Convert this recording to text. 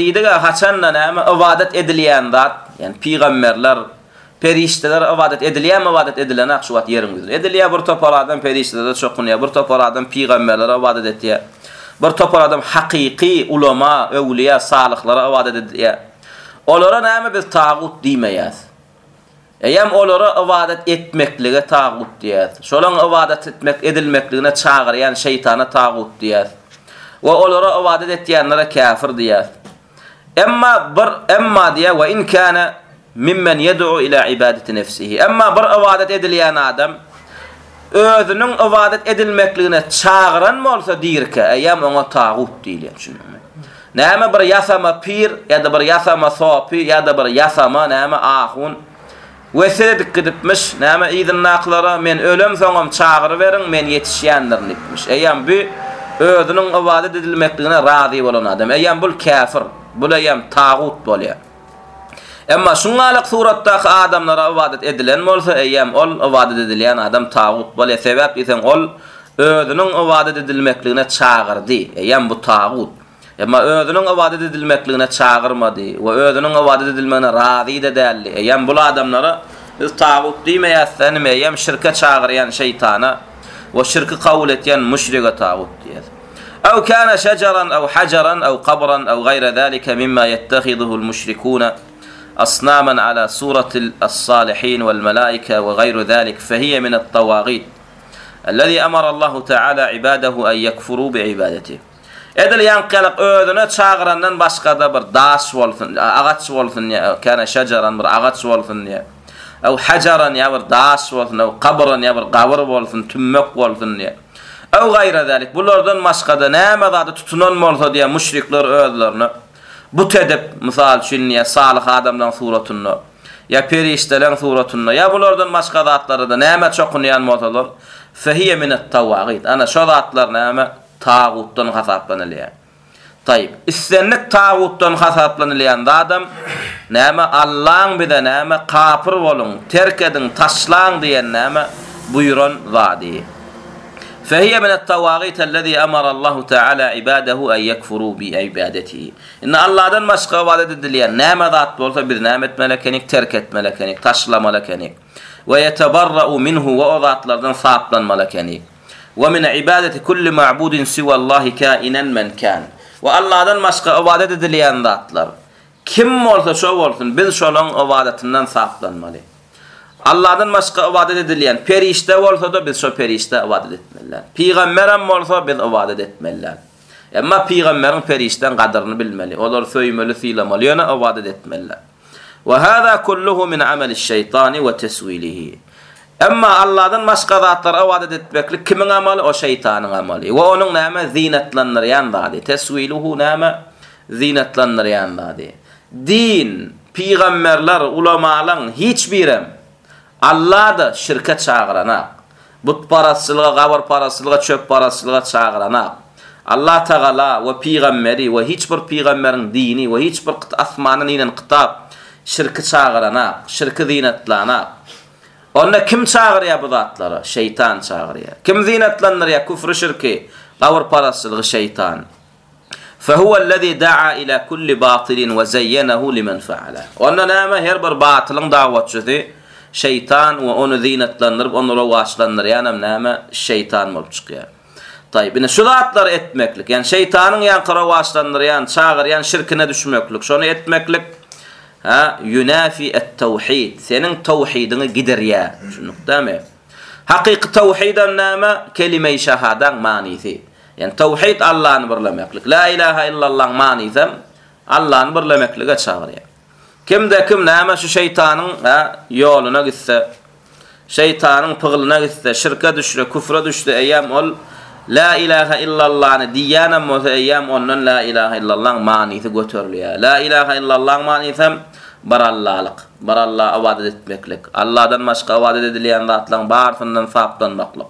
diýdi ga haçanla näme ibadet edilýän zat, ýani peýgamberler, perişteler ibadet edilýän, ibadet edilen şu wagt ýeriňdir. Edilýär bir topar adam perişteler çokunýar, bir topar adam peýgamberler ibadet etýär. Bir topar adam haqiqi ulama, öwliýa, salihlara ibadet edýär. Olara näme biz tagut diýmeýäs. Eýem olara ibadet etmeklige tagut diýär. Şolan ibadet etmek edilmekligine çagyrýan şeytana tagut diýär. Ve olara ibadet etýänlere kafir diýär. Emma bir emma diye ve in kana mimmen yed'u ila ibadeti nefsihi. Emma bir ibadet edilen adam özünün ibadet edilmekliğine çağıran mı olsa dirke eyem ona tağut diýilýär şunu. Näme bir yasama pir ya da bir yasama sopi ya da bir yasama näme ahun Wesedik gidipmiş, näme idin naqlara men ölüm soňam çağıry berin, men yetişýänler dipmiş. Eýem bu özüniň ibadet edilmekligine razy bolan adam. Eýem bul kafir. bulayam tağut bolýar. Emma şungalyk suratda adamlara ibadet edilen bolsa, eýem ol ibadet edilen adam tağut bolýar. Sebäp isen ol özüniň ibadet edilmekligine çağırdy. Eýem bu tağut. Emma özüniň ibadet edilmekligine çağırmady we özüniň ibadet edilmegine razy da däldi. Eýem bu adamlara biz tağut diýmeýäsden, eýem şirke çağıryan şeytana we şirki kabul etýän müşrike tağut diýer. أو كان شجرا أو حجرا أو قبرا أو غير ذلك مما يتخذه المشركون أصناما على صورة الصالحين والملائكة وغير ذلك فهي من الطواغيت الذي أمر الله تعالى عباده أن يكفروا بعبادته إذا ينقلق أذن تشاغرا نن بسقدا بر داس والثن أغتس والثن كان شجرا بر أغتس والثن أو حجرا يا بر داس والثن أو قبرا يا بر قبر والثن تمك والثن يا. Ev gayra zalik. Bulardan başka da näme zady tutunan bolsa diye müşrikler özlerini bu tedip misal üçin ya salih adamdan suratyny ya periştelerin suratyny ya bulardan başka zatlara da näme çokunýan bolsalar fehiye min at-tawagit. Ana şo zatlar näme tagutdan hasaplanylýar. Tayyip, istenlik tagutdan hasaplanylýan adam näme Allah'ın bir de näme kafir bolun, terk edin, taşlan diýen näme buyuran zady. فهي من التواغيت الذي أمر الله تعالى عباده أن يكفروا بعبادته. إن الله دن مشقى وعدد الدليان نام ذات بولتا برنامة ملكنك تركت ملكنك تشلا ملكنك. ويتبرأ منه وأضعت لردن صابلا ملكنك. ومن عبادة كل معبود سوى الله كائنا من كان. والله دن مشقى عبادة دليان ذاتلر kim bolsa şo bolsun biz şolun ibadetinden saklanmaly. Allah'dan başka ibadet edilen perişte bolsa da biz şo perişte ibadet etmeliler. Peygamberim bolsa biz ibadet etmeliler. Emma peygamberin perişten kadrını bilmeli. Olar söýmeli, filamali, yana ibadet etmeliler. Ve hada kulluhu min ameli şeytani ve tesvilihi. Emma Allah'dan başka zatlar ibadet etmeklik kimin amali? O şeytanın amali. Ve onun näme zinetlendirýän zady. Teswiluhu näme zinetlendirýän zady. Din, peygamberler, ulamalar hiç birem Allah da şirke çağırana. But parasılığa, gavur parasılığa, çöp parasılığa çağırana. Allah Teala ve peygamberi ve hiç bir peygamberin dini ve hiç bir asmanın inen kitap şirke çağırana, şirke zinetlana. Onda kim çağırıyor bu zatları? Şeytan çağırıyor. Kim zinetlenir ya küfrü şirki? Gavur parasılığı şeytan. فهو الذي دعا إلى كل باطل وزينه لمن فعله. Onda näme her bir batılın davatçısı şeytan we onu zinetlendirip onlara waşlandyr. Yani näme şeytan bolup çykýar. Tayyip, ine şu zatlar etmeklik. Yani şeytanın yan kara waşlandyrýan, çağırýan şirkine düşmeklik. Şonu etmeklik ha yunafi et-tauhid. Senin tauhidini giderýär. Şunukdamy? Haqiqi tauhidan näme? Kelime-i şahadan manisi. Yani tauhid Allah'ını birlemeklik. La ilahe illallah manisi Allah'ını birlemeklige çağırýar. Kimde kim näme şu şeytanın şeytanyň ýoluna gitse, şeytanyň pygylyna gitse, şirke düşse, küfre düşse, eýem ol La ilahe illallah'nı diyana muteyyem ondan la ilahe illallah manisi götürlüyor. La ilahe illallah manisem barallalık. Baralla avadet etmeklik. Allah'dan başka avadet edilen zatlan barsından saptanmaklık.